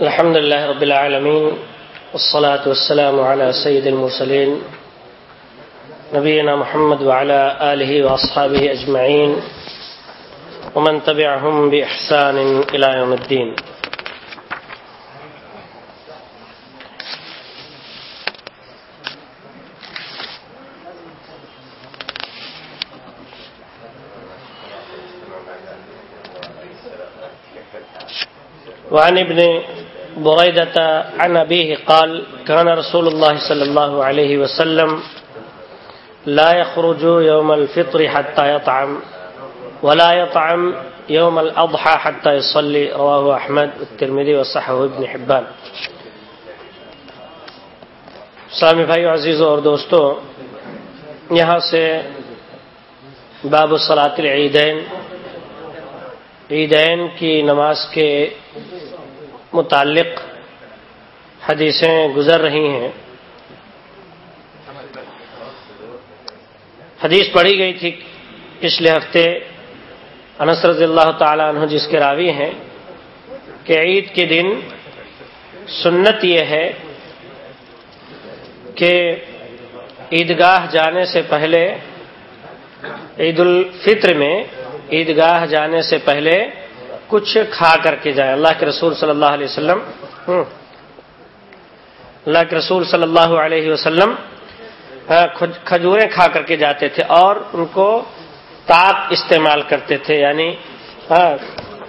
الحمد لله رب العالمين والصلاة والسلام على سيد المرسلين نبينا محمد وعلى آله وأصحابه أجمعين ومن تبعهم بإحسان إلى يوم الدين وعن ابن بريدة عن أبيه قال كان رسول الله صلى الله عليه وسلم لا يخرج يوم الفطر حتى يطعم، ولا يطعم يوم الأضحى حتى يصلي. رواه أحمد والترمذي وصحه ابن حبان. سامی بھائی عزیزوں اور دوستوں یہاں سے باب الصلاط العیدین، عیدین کی نماز کے متعلق حدیثیں گزر رہی ہیں۔ حدیث پڑھی گئی تھی پچھلے ہفتے انس رضی اللہ تعالیٰ عنہ جس کے راوی ہیں کہ عید کے دن سنت یہ ہے کہ عیدگاہ جانے سے پہلے عید الفطر میں عیدگاہ جانے سے پہلے کچھ کھا کر کے جائیں اللہ کے رسول صلی اللہ علیہ وسلم اللہ کے رسول صلی اللہ علیہ وسلم کھجوریں کھا کر کے جاتے تھے اور ان کو تاک استعمال کرتے تھے یعنی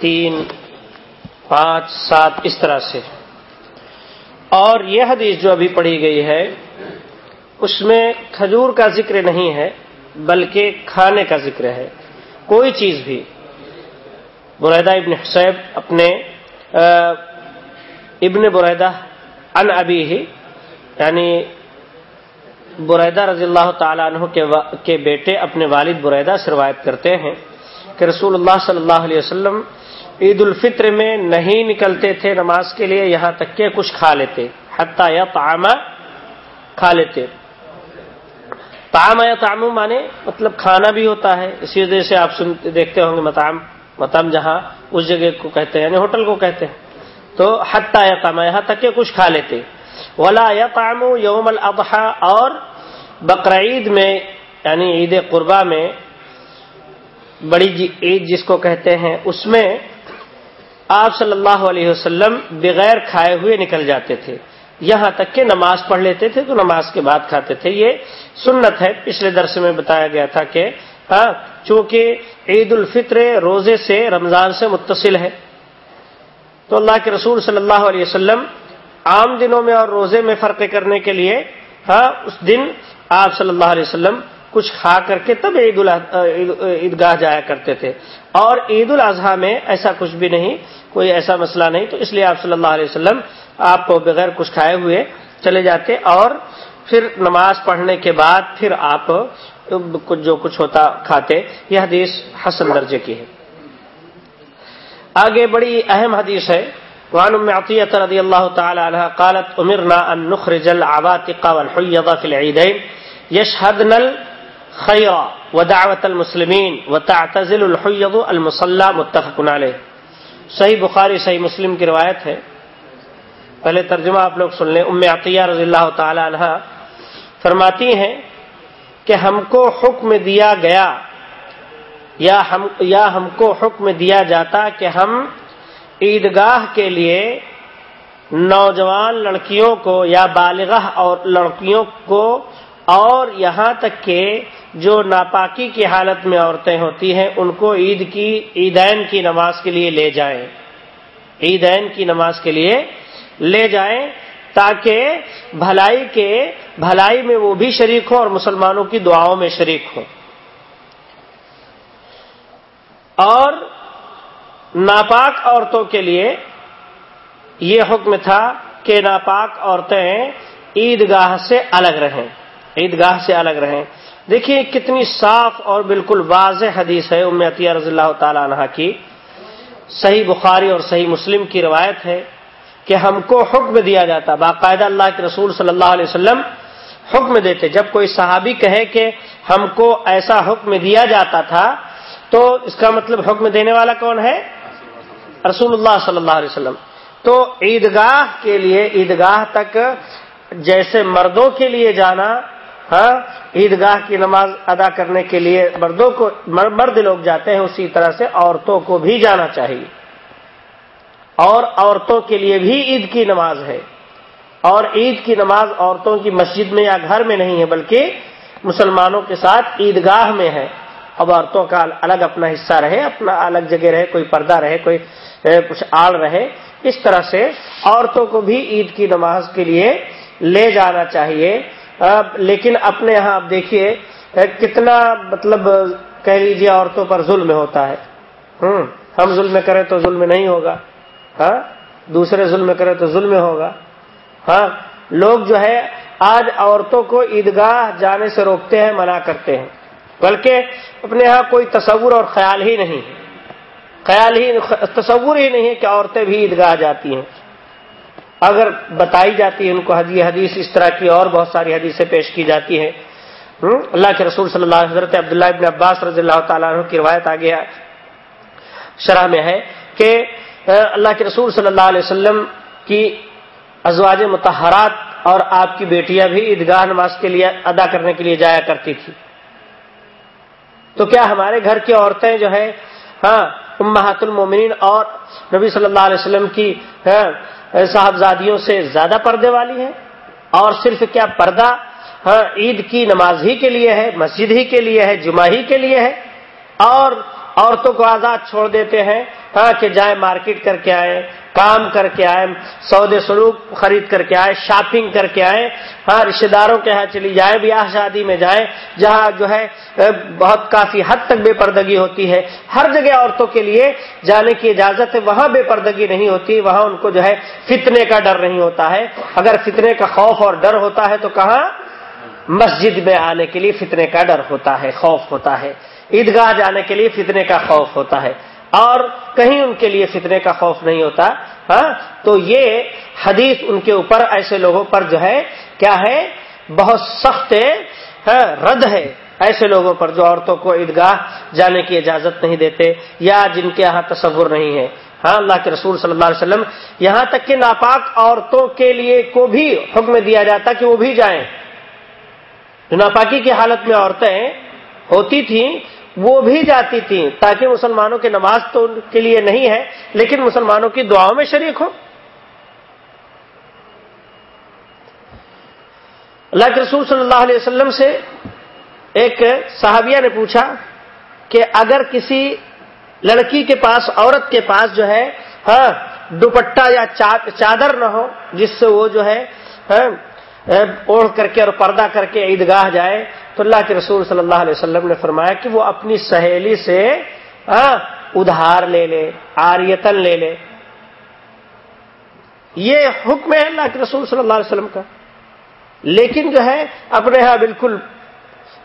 تین، پانچ، سات، اس طرح سے۔ اور یہ حدیث جو ابھی پڑھی گئی ہے، اس میں کھجور کا ذکر نہیں ہے، بلکہ کھانے کا ذکر ہے۔ کوئی چیز بھی۔ بریدہ ابن حسیب اپنے ابن بریدہ ان ابی ہی یعنی بریدہ رضی اللہ تعالیٰ عنہ کے بیٹے اپنے والد بریدہ سے روایت کرتے ہیں کہ رسول اللہ صلی اللہ علیہ وسلم عید الفطر میں نہیں نکلتے تھے نماز کے لیے، یہاں تک کہ کچھ کھا لیتے، حتیٰ یا تعامہ کھا لیتے۔ تام یا تعام مانے مطلب کھانا بھی ہوتا ہے، اسی وجہ سے آپ سنتے دیکھتے ہوں گے متام متام جہاں اس جگہ کو کہتے ہیں یعنی ہوٹل کو کہتے ہیں۔ تو حتیٰ یا یہاں تک کہ کچھ کھا لیتے۔ ولا یا یوم الاضحیٰ اور بقرعید میں یعنی عید قربا میں، بڑی جی عید جس کو کہتے ہیں، اس میں آپ صلی اللہ علیہ وسلم بغیر کھائے ہوئے نکل جاتے تھے۔ یہاں تک کہ نماز پڑھ لیتے تھے تو نماز کے بعد کھاتے تھے۔ یہ سنت ہے، پچھلے درس میں بتایا گیا تھا کہ ہاں چونکہ عید الفطر روزے سے رمضان سے متصل ہے۔ تو اللہ کے رسول صلی اللہ علیہ وسلم عام دنوں میں اور روزے میں فرق کرنے کے لیے ہاں اس دن آپ صلی اللہ علیہ وسلم کچھ کھا کر کے تب عید عیدگاہ جایا کرتے تھے۔ اور عید الاضحیٰ میں ایسا کچھ بھی نہیں، کوئی ایسا مسئلہ نہیں۔ تو اس لیے آپ صلی اللہ علیہ وسلم آپ کو بغیر کچھ کھائے ہوئے چلے جاتے۔ اور پھر نماز پڑھنے کے بعد پھر آپ جو کچھ ہوتا کھاتے، یہ حدیث حسن درجے کی ہے۔ آگے بڑی اہم حدیث ہے۔ وعن ام عطیہ رضی اللہ تعالی عنہ قالت، امرنا ان نخرج العواتق والحیض في العیدین یشهدن الخیر ودعوت المسلمین وتعتزل الحیض المصلى متفق علیہ۔ صحیح بخاری، صحیح مسلم کی روایت ہے۔ پہلے ترجمہ آپ لوگ سن لیں۔ ام عطیہ رضی اللہ تعالی عنہ فرماتی ہیں کہ ہم کو حکم دیا گیا، یا ہم یا ہم کو حکم دیا جاتا کہ ہم عیدگاہ کے لیے نوجوان لڑکیوں کو یا بالغہ اور لڑکیوں کو اور یہاں تک کہ جو ناپاکی کی حالت میں عورتیں ہوتی ہیں، ان کو عید کی، عیدین کی نماز کے لیے لے جائیں۔ عیدین کی نماز کے لیے لے جائیں۔ تاکہ بھلائی کے بھلائی میں وہ بھی شریک ہو اور مسلمانوں کی دعاؤں میں شریک ہو اور ناپاک عورتوں کے لیے یہ حکم تھا کہ ناپاک عورتیں عیدگاہ سے الگ رہیں۔ عیدگاہ سے الگ رہیں۔ دیکھیے کتنی صاف اور بالکل واضح حدیث ہے ام عطیہ رضی اللہ تعالی عنہ کی۔ صحیح بخاری اور صحیح مسلم کی روایت ہے۔ کہ ہم کو حکم دیا جاتا باقاعدہ اللہ کے رسول صلی اللہ علیہ وسلم حکم دیتے جب کوئی صحابی کہے کہ ہم کو ایسا حکم دیا جاتا تھا تو اس کا مطلب حکم دینے والا کون ہے رسول اللہ صلی اللہ علیہ وسلم تو عیدگاہ کے لیے عیدگاہ تک جیسے مردوں کے لیے جانا ہاں عیدگاہ کی نماز ادا کرنے کے لیے مردوں کو، مرد لوگ جاتے ہیں اسی طرح سے عورتوں کو بھی جانا چاہیے۔ اور عورتوں کے لیے بھی عید کی نماز ہے۔ اور عید کی نماز عورتوں کی مسجد میں یا گھر میں نہیں ہے، بلکہ مسلمانوں کے ساتھ عیدگاہ میں ہے۔ اب عورتوں کا الگ اپنا حصہ رہے، اپنا الگ جگہ رہے، کوئی پردہ رہے، کوئی کچھ آڑ رہے۔ اس طرح سے عورتوں کو بھی عید کی نماز کے لیے لے جانا چاہیے۔ لیکن اپنے یہاں آپ دیکھیے کتنا مطلب کہہ لیجیے عورتوں پر ظلم ہوتا ہے۔ ہم ظلم کریں تو ظلم نہیں ہوگا۔ ہاں؟ دوسرے ظلم کریں تو ظلم ہوگا۔ ہاں؟ لوگ جو ہے، آج عورتوں کو عیدگاہ جانے سے روکتے ہیں، منع کرتے ہیں۔ بلکہ اپنے یہاں کوئی تصور اور خیال ہی نہیں خیال ہی تصور ہی نہیں ہے کہ عورتیں بھی عیدگاہ جاتی ہیں۔ اگر بتائی جاتی ہے ان کو حدیث حدیث اس طرح کی اور بہت ساری حدیثیں پیش کی جاتی ہیں۔ اللہ کے رسول صلی اللہ حضرت عبداللہ ابن عباس رضی اللہ تعالیٰ عنہ کی روایت آگے شرح میں ہے کہ اللہ کے رسول صلی اللہ علیہ وسلم کی ازواج متحرات اور آپ کی بیٹیاں بھی عیدگاہ نماز کے لیے ادا کرنے کے لیے جایا کرتی تھی۔ تو کیا ہمارے گھر کی عورتیں جو ہے ہاں امہات المومنین اور نبی صلی اللہ علیہ وسلم کی ہاں، صاحبزادیوں سے زیادہ پردے والی ہیں؟ اور صرف کیا پردہ ہاں عید کی نماز ہی کے لیے ہے، مسجد ہی کے لیے ہے، جمعہ ہی کے لیے ہے؟ اور عورتوں کو آزاد چھوڑ دیتے ہیں ہاں کہ جائیں مارکیٹ کر کے آئیں کام کر کے آئے سودے سلوک خرید کر کے آئے، شاپنگ کر کے آئے ہاں رشتے داروں کے یہاں چلی جائیں بیاہ شادی میں جائیں جہاں جو ہے بہت کافی حد تک بے پردگی ہوتی ہے۔ ہر جگہ عورتوں کے لیے جانے کی اجازت ہے، وہاں بے پردگی نہیں ہوتی، وہاں ان کو جو ہے فتنے کا ڈر نہیں ہوتا ہے۔ اگر فتنے کا خوف اور ڈر ہوتا ہے تو کہاں؟ مسجد میں آنے کے لیے فتنے کا ڈر ہوتا ہے، خوف ہوتا ہے۔ عیدگاہ جانے کے لیے فتنے کا خوف ہوتا ہے اور کہیں ان کے لیے فتنے کا خوف نہیں ہوتا ہاں؟ تو یہ حدیث ان کے اوپر ایسے لوگوں پر جو ہے، کیا ہے؟ بہت سخت ہاں؟ رد ہے۔ ایسے لوگوں پر جو عورتوں کو عیدگاہ جانے کی اجازت نہیں دیتے یا جن کے یہاں تصور نہیں ہے۔ ہاں اللہ کے رسول صلی اللہ علیہ وسلم یہاں تک کہ ناپاک عورتوں کے لیے کو بھی حکم دیا جاتا کہ وہ بھی جائیں۔ جو ناپاکی کی حالت میں عورتیں ہوتی تھیں وہ بھی جاتی تھیں تاکہ مسلمانوں کی نماز تو ان کے لیے نہیں ہے لیکن مسلمانوں کی دعاؤں میں شریک ہو اللہ کے رسول صلی اللہ علیہ وسلم سے ایک صحابیہ نے پوچھا کہ اگر کسی لڑکی کے پاس عورت کے پاس جو ہے ہاں دوپٹہ یا چادر نہ ہو جس سے وہ جو ہے ہاں، اوڑھ کر کے اور پردہ کر کے عیدگاہ جائے، تو اللہ کے رسول صلی اللہ علیہ وسلم نے فرمایا کہ وہ اپنی سہیلی سے ادھار لے لے، آریتن لے لے۔ یہ حکم ہے اللہ کے رسول صلی اللہ علیہ وسلم کا۔ لیکن جو ہے، اپنے یہاں بالکل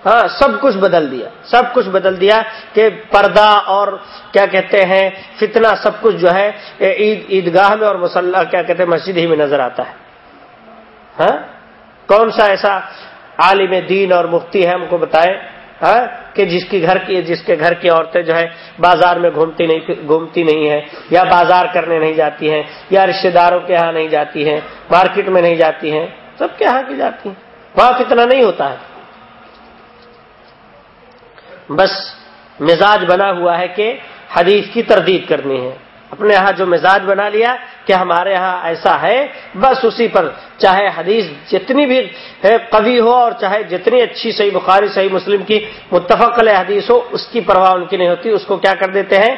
ہاں سب کچھ بدل دیا۔ سب کچھ بدل دیا کہ پردہ اور کیا کہتے ہیں، فتنہ سب کچھ جو ہے عید، عیدگاہ میں اور مسلح، کیا کہتے ہیں، مسجد ہی میں نظر آتا ہے۔ ہاں؟ کون سا ایسا عالم دین اور مفتی ہے ہم کو بتائیں ہاں، کہ جس کی گھر کی، جس کے گھر کی عورتیں جو ہے بازار میں گھومتی نہیں گھومتی نہیں ہے یا بازار کرنے نہیں جاتی ہیں، یا رشتے داروں کے یہاں نہیں جاتی ہیں، مارکیٹ میں نہیں جاتی ہیں، سب کے یہاں کی جاتی ہیں۔ وہاں کتنا نہیں ہوتا ہے۔ بس مزاج بنا ہوا ہے کہ حدیث کی تردید کرنی ہے۔ اپنے یہاں جو مزاج بنا لیا کہ ہمارے ہاں ایسا ہے، بس اسی پر چاہے حدیث جتنی بھی قوی ہو اور چاہے جتنی اچھی صحیح بخاری، صحیح مسلم کی متفق حدیث ہو، اس کی پرواہ ان کی نہیں ہوتی، اس کو کیا کر دیتے ہیں؟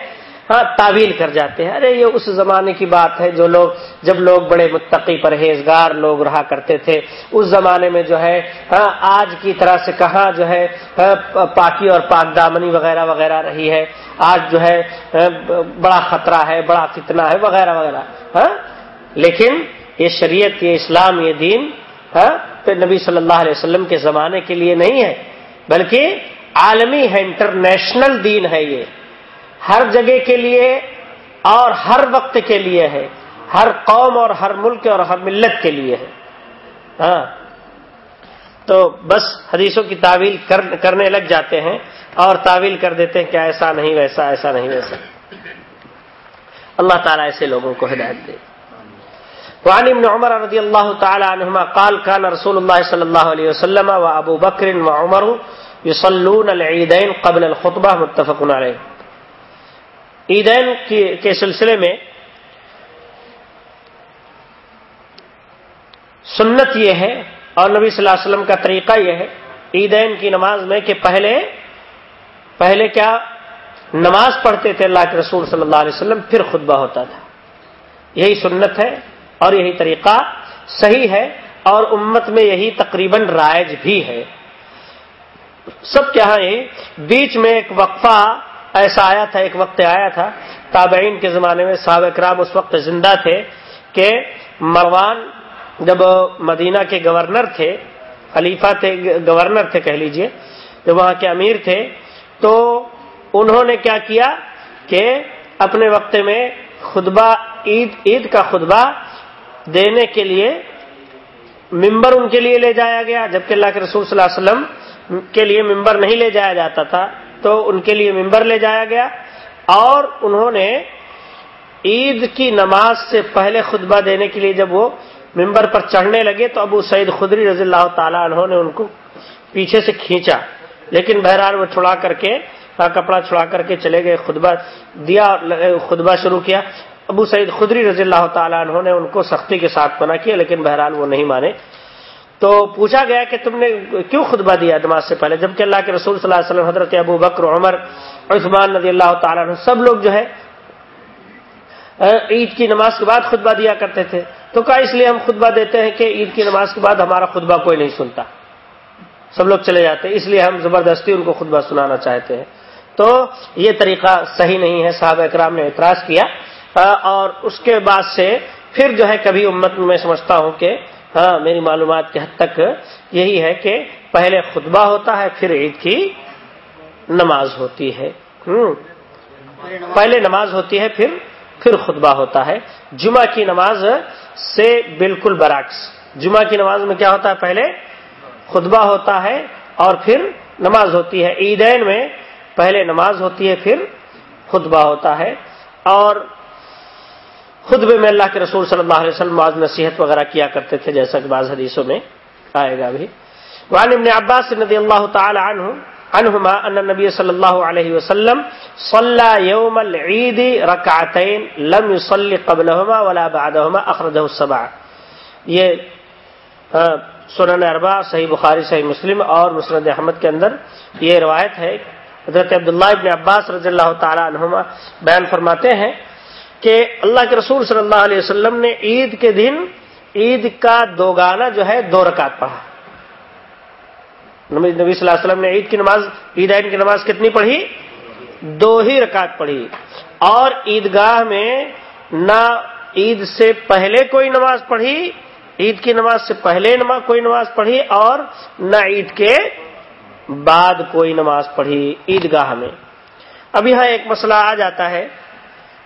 ہاں تعویل کر جاتے ہیں۔ ارے، یہ اس زمانے کی بات ہے جو لوگ، جب لوگ بڑے متقی پرہیزگار لوگ رہا کرتے تھے، اس زمانے میں جو ہے ہاں آج کی طرح سے کہاں جو ہے ہاں، پاکی اور پاک دامنی وغیرہ وغیرہ رہی ہے۔ آج جو ہے ہاں، بڑا خطرہ ہے، بڑا فتنہ ہے، وغیرہ وغیرہ ہاں۔ لیکن یہ شریعت، یہ اسلام، یہ دین ہاں، نبی صلی اللہ علیہ وسلم کے زمانے کے لیے نہیں ہے، بلکہ عالمی ہے، انٹرنیشنل دین ہے یہ۔ ہر جگہ کے لیے اور ہر وقت کے لیے ہے۔ ہر قوم اور ہر ملک اور ہر ملت کے لیے ہے۔ ہاں۔ تو بس حدیثوں کی تعویل کرنے لگ جاتے ہیں اور تعویل کر دیتے ہیں کہ ایسا نہیں، ویسا، ایسا نہیں، ویسا۔ اللہ تعالیٰ ایسے لوگوں کو ہدایت دے۔ وعن ابن عمر رضی اللہ تعالی عنہما قال كان رسول اللہ صلی اللہ علیہ وسلم و ابو بکر و عمر یصلون العیدین قبل الخطبہ متفق علیہ۔ عیدین کے سلسلے میں سنت یہ ہے اور نبی صلی اللہ علیہ وسلم کا طریقہ یہ ہے عیدین کی نماز میں کہ پہلے پہلے کیا نماز پڑھتے تھے اللہ کے رسول صلی اللہ علیہ وسلم، پھر خطبہ ہوتا تھا۔ یہی سنت ہے اور یہی طریقہ صحیح ہے اور امت میں یہی تقریباً رائج بھی ہے۔ سب کیا ہے، بیچ میں ایک وقفہ ایسا آیا تھا، ایک وقت آیا تھا، تابعین کے زمانے میں صحابہ کرام اس وقت زندہ تھے کہ مروان جب مدینہ کے گورنر تھے، خلیفہ تھے، گورنر تھے کہہ لیجیے، جب وہاں کے امیر تھے، تو انہوں نے کیا کیا کہ اپنے وقت میں خطبہ، عید عید کا خطبہ دینے کے لیے ممبر ان کے لیے لے جایا گیا، جبکہ اللہ کے رسول صلی اللہ علیہ وسلم کے لیے ممبر نہیں لے جایا جاتا تھا۔ تو ان کے لیے ممبر لے جایا گیا اور انہوں نے عید کی نماز سے پہلے خطبہ دینے کے لیے جب وہ ممبر پر چڑھنے لگے تو ابو سعید خدری رضی اللہ تعالیٰ انہوں نے ان کو پیچھے سے کھینچا۔ لیکن بہرحال وہ چھڑا کر کے ہاں، کپڑا چھڑا کر کے چلے گئے، خطبہ دیا، خطبہ شروع کیا۔ ابو سعید خدری رضی اللہ تعالیٰ انہوں نے ان کو سختی کے ساتھ منع کیا، لیکن بہرحال وہ نہیں مانے۔ تو پوچھا گیا کہ تم نے کیوں خطبہ دیا نماز سے پہلے؟ جبکہ اللہ کے رسول صلی اللہ علیہ وسلم، حضرت ابو بکر، عمر، عثمان رضی اللہ تعالیٰ عنہ، سب لوگ جو ہے عید کی نماز کے بعد خطبہ دیا کرتے تھے۔ تو کہا اس لیے ہم خطبہ دیتے ہیں کہ عید کی نماز کے بعد ہمارا خطبہ کوئی نہیں سنتا۔ سب لوگ چلے جاتے ہیں۔ اس لیے ہم زبردستی ان کو خطبہ سنانا چاہتے ہیں۔ تو یہ طریقہ صحیح نہیں ہے۔ صحابہ اکرام نے اعتراض کیا۔ اور اس کے بعد سے پھر جو ہے، کبھی امت میں سمجھتا ہوں کہ ہاں میری معلومات کے حد تک یہی ہے کہ پہلے خطبہ ہوتا ہے، پھر عید کی نماز ہوتی ہے۔ پہلے نماز ہوتی ہے، پھر پھر خطبہ ہوتا ہے۔ جمعہ کی نماز سے بالکل برعکس۔ جمعہ کی نماز میں کیا ہوتا ہے؟ پہلے خطبہ ہوتا ہے اور پھر نماز ہوتی ہے۔ عیدین میں پہلے نماز ہوتی ہے، پھر خطبہ ہوتا ہے۔ اور خطبے میں اللہ کے رسول صلی اللہ علیہ وسلم بعض نصیحت وغیرہ کیا کرتے تھے، جیسا کہ بعض حدیثوں میں آئے گا بھی۔ وعن ابن عباس رضی اللہ تعالی عنہ، عنہما ان نبی صلی اللہ علیہ وسلم صلى يوم العید رکعتین لم يصلي قبلهما ولا بعدهما اخرجه السبع۔ یہ سنن اربا صحیح بخاری، صحیح مسلم اور مسند احمد کے اندر یہ روایت ہے۔ حضرت عبداللہ ابن عباس رضی اللہ تعالی عنہما بیان فرماتے ہیں کہ اللہ کے رسول صلی اللہ علیہ وسلم نے عید کے دن عید کا دو گانا جو ہے دو رکعت پڑھا۔ نبی صلی اللہ علیہ وسلم نے عید کی نماز عید کی نماز کتنی پڑھی؟ دو ہی رکعت پڑھی۔ اور عیدگاہ میں نہ عید سے پہلے کوئی نماز پڑھی، عید کی نماز سے پہلے نماز کوئی نماز پڑھی، اور نہ عید کے بعد کوئی نماز پڑھی عیدگاہ میں۔ اب یہاں ایک مسئلہ آ جاتا ہے۔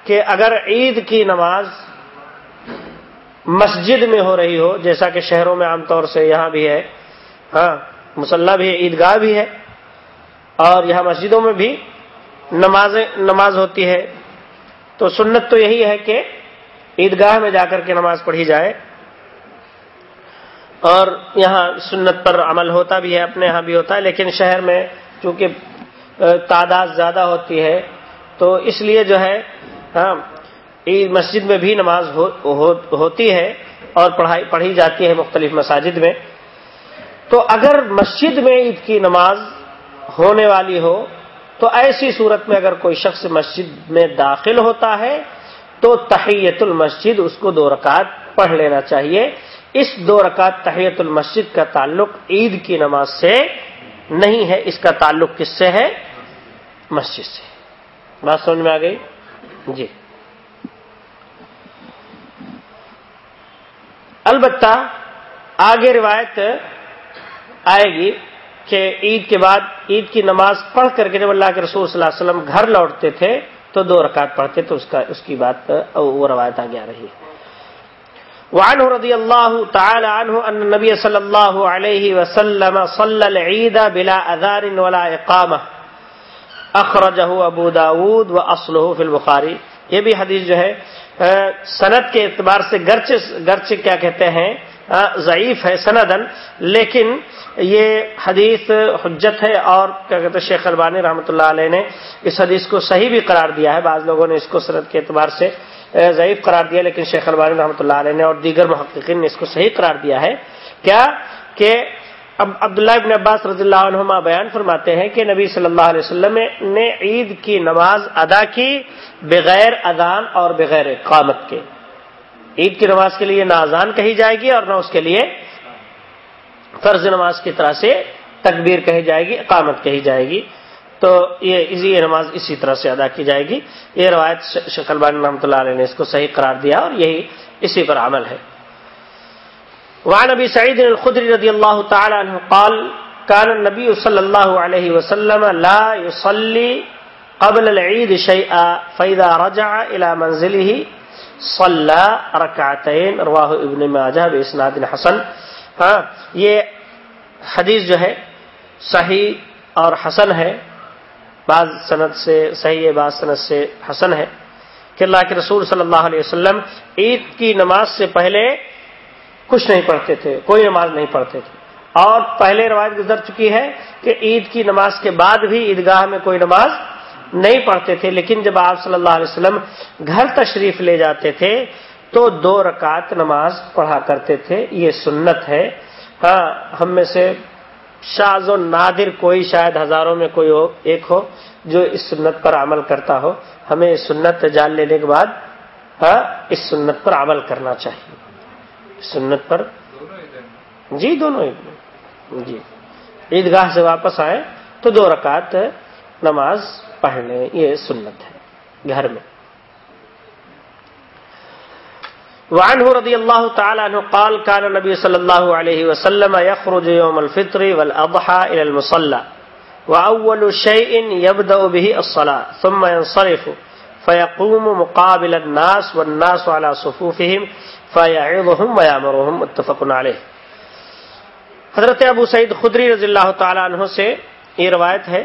کہ اگر عید کی نماز مسجد میں ہو رہی ہو، جیسا کہ شہروں میں عام طور سے یہاں بھی ہے ہاں مسلح بھی ہے، عیدگاہ بھی ہے، اور یہاں مسجدوں میں بھی نماز نماز ہوتی ہے، تو سنت تو یہی ہے کہ عیدگاہ میں جا کر کے نماز پڑھی جائے۔ اور یہاں سنت پر عمل ہوتا بھی ہے، اپنے یہاں بھی ہوتا ہے، لیکن شہر میں چونکہ تعداد زیادہ ہوتی ہے، تو اس لیے جو ہے ہاں عید مسجد میں بھی نماز ہوتی ہے اور پڑھائی پڑھی جاتی ہے مختلف مساجد میں۔ تو اگر مسجد میں عید کی نماز ہونے والی ہو، تو ایسی صورت میں اگر کوئی شخص مسجد میں داخل ہوتا ہے، تو تحیت المسجد اس کو دو رکعت پڑھ لینا چاہیے۔ اس دو رکعت تحیت المسجد کا تعلق عید کی نماز سے نہیں ہے، اس کا تعلق کس سے ہے؟ مسجد سے۔ بات سمجھ میں آ گئی؟ جی۔ البتہ آگے روایت آئے گی کہ عید کے بعد عید کی نماز پڑھ کر کے جب اللہ کے رسول صلی اللہ علیہ وسلم گھر لوٹتے تھے تو دو رکعت پڑھتے تو اس کا اس کی بات وہ روایت آگے آ رہی ہے۔ وعنه رضی اللہ تعالی عنہ ان نبی صلی اللہ علیہ وسلم صلی العید بلا اذار ولا اقامہ۔ اخرجہ ابو داود و اسلح فی البخاری۔ یہ بھی حدیث جو ہے صنعت کے اعتبار سے گرچ گرچ کیا کہتے ہیں ضعیف ہے سندن لیکن یہ حدیث حجت ہے اور کیا کہتے ہیں، شیخ البانی رحمۃ اللہ علیہ نے اس حدیث کو صحیح بھی قرار دیا ہے۔ بعض لوگوں نے اس کو سند کے اعتبار سے ضعیف قرار دیا، لیکن شیخ البانی رحمۃ اللہ علیہ نے اور دیگر محققین نے اس کو صحیح قرار دیا ہے۔ کیا؟ کہ اب عبداللہ ابن عباس رضی اللہ عنہما بیان فرماتے ہیں کہ نبی صلی اللہ علیہ وسلم نے عید کی نماز ادا کی بغیر اذان اور بغیر قامت کے۔ عید کی نماز کے لیے نہ اذان کہی جائے گی اور نہ اس کے لیے فرض نماز کی طرح سے تکبیر کہی جائے گی، اقامت کہی جائے گی۔ تو یہ یہ نماز اسی طرح سے ادا کی جائے گی۔ یہ روایت شکل بان رحمۃ اللہ علیہ نے اس کو صحیح قرار دیا اور یہی اسی پر عمل ہے۔ وعن ابي سعيد الخدري رضي الله تعالى عنه قال، كان النبي صلى الله عليه وسلم لا يصلي قبل العيد شيئا فاذا رجع الى منزله صلى ركعتين، رواه ابن ماجه باسناد حسن. ہاں یہ حدیث جو ہے، صحیح اور حسن ہے۔ بعض صنعت سے، صحیح ہے، بعض صنعت سے حسن ہے کہ اللہ کے رسول صلی اللہ علیہ وسلم عید کی نماز سے پہلے کچھ نہیں پڑھتے تھے، کوئی نماز نہیں پڑھتے تھے۔ اور پہلے روایت گزر چکی ہے کہ عید کی نماز کے بعد بھی عیدگاہ میں کوئی نماز نہیں پڑھتے تھے، لیکن جب آپ صلی اللہ علیہ وسلم گھر تشریف لے جاتے تھے تو دو رکعت نماز پڑھا کرتے تھے۔ یہ سنت ہے۔ ہاں ہم میں سے شاز و نادر کوئی شاید ہزاروں میں کوئی ہو، ایک ہو جو اس سنت پر عمل کرتا ہو۔ ہمیں اس سنت جان لینے کے بعد ہاں اس سنت پر عمل کرنا چاہیے۔ سنت پر۔ جی دونوں عید میں جی۔ عیدگاہ سے واپس آئے تو دو رکعت نماز پڑھ لیں، یہ سنت ہے، گھر میں۔ وعنه رضي الله تعالى عنه قال كان النبي صلى الله عليه وسلم يخرج يوم الفطر والأضحى إلى المصلى وأول شيء يبدأ به الصلاة ثم ينصرف فيقوم مقابل الناس والناس على صفوفهم فيعظهم ويامرهم متفق عليه حضرت ابو سعید خدری رضی اللہ تعالی عنہ سے یہ روایت ہے۔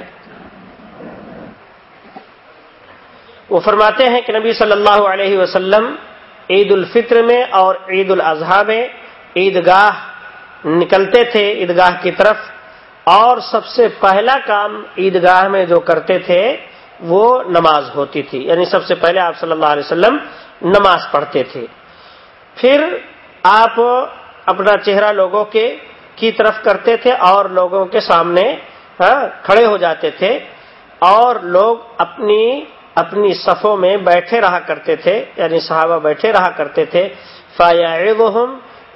وہ فرماتے ہیں کہ نبی صلی اللہ علیہ وسلم عید الفطر میں اور عید الاضحیٰ میں عیدگاہ نکلتے تھے عیدگاہ کی طرف، اور سب سے پہلا کام عیدگاہ میں جو کرتے تھے وہ نماز ہوتی تھی۔ یعنی سب سے پہلے آپ صلی اللہ علیہ وسلم نماز پڑھتے تھے۔ پھر آپ اپنا چہرہ لوگوں کے کی طرف کرتے تھے اور لوگوں کے سامنے ہاں، کھڑے ہو جاتے تھے اور لوگ اپنی اپنی صفوں میں بیٹھے رہا کرتے تھے۔ یعنی صحابہ بیٹھے رہا کرتے تھے۔ فایا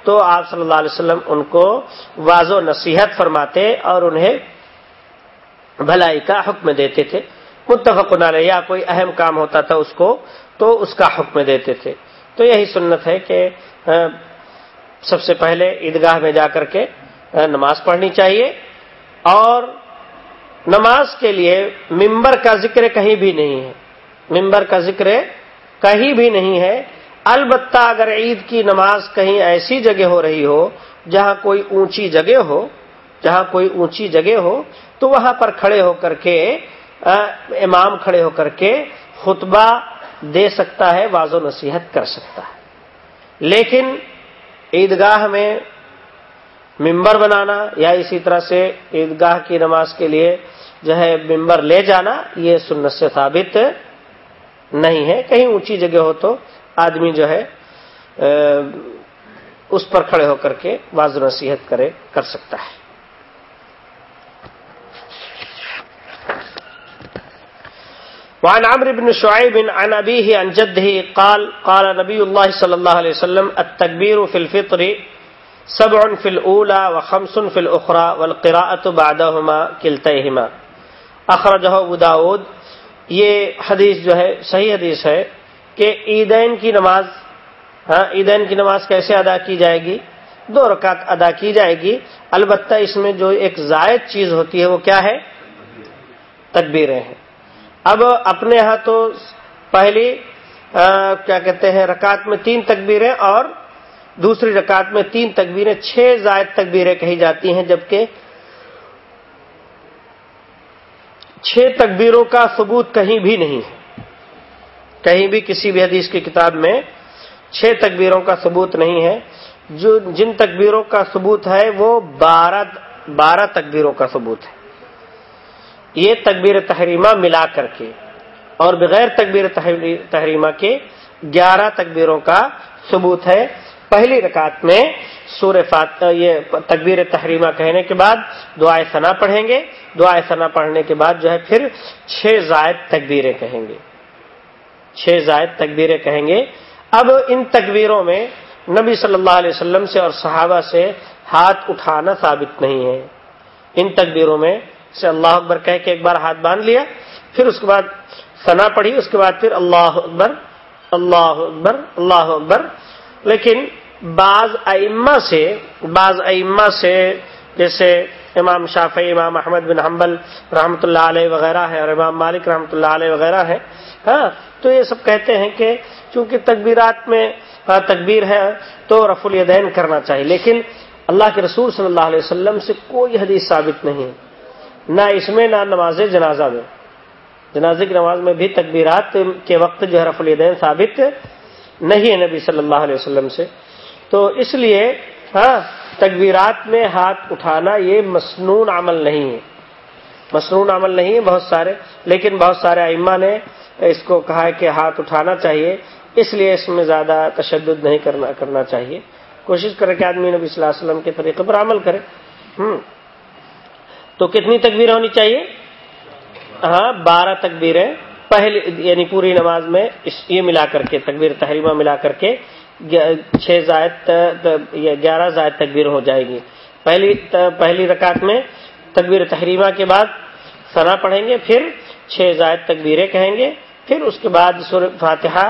تو آپ صلی اللہ علیہ وسلم ان کو واض و نصیحت فرماتے اور انہیں بھلائی کا حکم دیتے تھے۔ متفق علیہ، یا کوئی اہم کام ہوتا تھا اس کو تو اس کا حکم دیتے تھے۔ تو یہی سنت ہے کہ سب سے پہلے عیدگاہ میں جا کر کے نماز پڑھنی چاہیے۔ اور نماز کے لیے ممبر کا ذکر کہیں بھی نہیں ہے۔ ممبر کا ذکر کہیں بھی نہیں ہے۔ البتہ اگر عید کی نماز کہیں ایسی جگہ ہو رہی ہو، جہاں کوئی اونچی جگہ ہو، جہاں کوئی اونچی جگہ ہو، تو وہاں پر کھڑے ہو کر کے امام کھڑے ہو کر کے خطبہ دے سکتا ہے واض و نصیحت کر سکتا ہے۔ لیکن عیدگاہ میں ممبر بنانا یا اسی طرح سے عیدگاہ کی نماز کے لیے جو ہے ممبر لے جانا، یہ سنت سے ثابت نہیں ہے۔ کہیں اونچی جگہ ہو تو آدمی جو ہے اس پر کھڑے ہو کر کے واضح نصیحت کرے، کر سکتا ہے۔ وعن عمرو بن شعيب عن أبيه عن جده قال قال نبي الله صلى الله عليه وسلم، التكبير في الفطر سبع في الأولى وخمس في الأخرى والقراءة بعدهما كلتيهما. أخرجه أبو داود. یہ حدیث جو ہے، صحیح حدیث ہے کہ عیدین کی نماز ہاں عیدین کی نماز کیسے ادا کی جائے گی؟ دو رکعت ادا کی جائے گی۔ البتہ اس میں جو ایک زائد چیز ہوتی ہے، وہ کیا ہے؟ تکبیریں ہیں۔ اب اپنے ہاں تو پہلی کیا کہتے ہیں، رکعت میں تین تکبیریں اور دوسری رکعت میں تین تکبیریں، چھ زائد تکبیریں کہی جاتی ہیں، جبکہ چھ تکبیروں کا ثبوت کہیں بھی نہیں ہے۔ کہیں بھی کسی بھی حدیث کی کتاب میں چھ تکبیروں کا ثبوت نہیں ہے۔ جو، جن تکبیروں کا ثبوت ہے، وہ بارہ بارہ تکبیروں کا ثبوت ہے۔ یہ تکبیر تحریمہ ملا کر کے اور بغیر تکبیر تحریمہ کے گیارہ تکبیروں کا ثبوت ہے۔ پہلی رکعت میں سور فات یہ تکبیر تحریمہ کہنے کے بعد دعائے ثنا پڑھیں گے۔ دعائے ثنا پڑھنے کے بعد جو ہے پھر چھ زائد تکبیریں کہیں گے۔ چھ زائد تکبیریں کہیں گے۔ اب ان تکبیروں میں نبی صلی اللہ علیہ وسلم سے اور صحابہ سے ہاتھ اٹھانا ثابت نہیں ہے۔ ان تکبیروں میں سے اللہ اکبر کہہ کے ایک بار ہاتھ باندھ لیا، پھر اس کے بعد ثنا پڑھی، اس کے بعد پھر اللہ اکبر اللہ اکبر اللہ اکبر۔ لیکن بعض ائمہ سے، بعض ائمہ سے جیسے امام شافی امام احمد بن حنبل رحمۃ اللہ علیہ وغیرہ ہے اور امام مالک رحمۃ اللہ علیہ وغیرہ ہے ہاں تو یہ سب کہتے ہیں کہ چونکہ تکبیرات میں ہاں، تکبیر ہے تو رف الیدین کرنا چاہیے، لیکن اللہ کے رسول صلی اللہ علیہ وسلم سے کوئی حدیث ثابت نہیں نہ اس میں نہ نماز جنازہ میں۔ جنازے کی نماز میں بھی تکبیرات کے وقت جو ہے رف الیدین ثابت نہیں ہے نبی صلی اللہ علیہ وسلم سے۔ تو اس لیے ہاں تکبیرات میں ہاتھ اٹھانا یہ مصنون عمل نہیں ہے۔ مصنون عمل نہیں ہے بہت سارے، لیکن بہت سارے ائمہ نے اس کو کہا ہے کہ ہاتھ اٹھانا چاہیے۔ اس لیے اس میں زیادہ تشدد نہیں کرنا کرنا چاہیے۔ کوشش کرے کہ آدمی نبی صلی اللہ علیہ وسلم کے طریقے پر عمل کرے۔ ہوں۔ تو کتنی تکبیر ہونی چاہیے؟ ہاں بارہ تکبیریں۔ پہلی یعنی پوری نماز میں یہ ملا کر کے، تکبیر تحریمہ ملا کر کے چھ زائد گیارہ زائد تکبیر ہو جائے گی۔ پہلی پہلی رکعت میں تکبیر تحریمہ کے بعد سنا پڑھیں گے، پھر چھ زائد تکبیریں کہیں گے، پھر اس کے بعد سور فاتحہ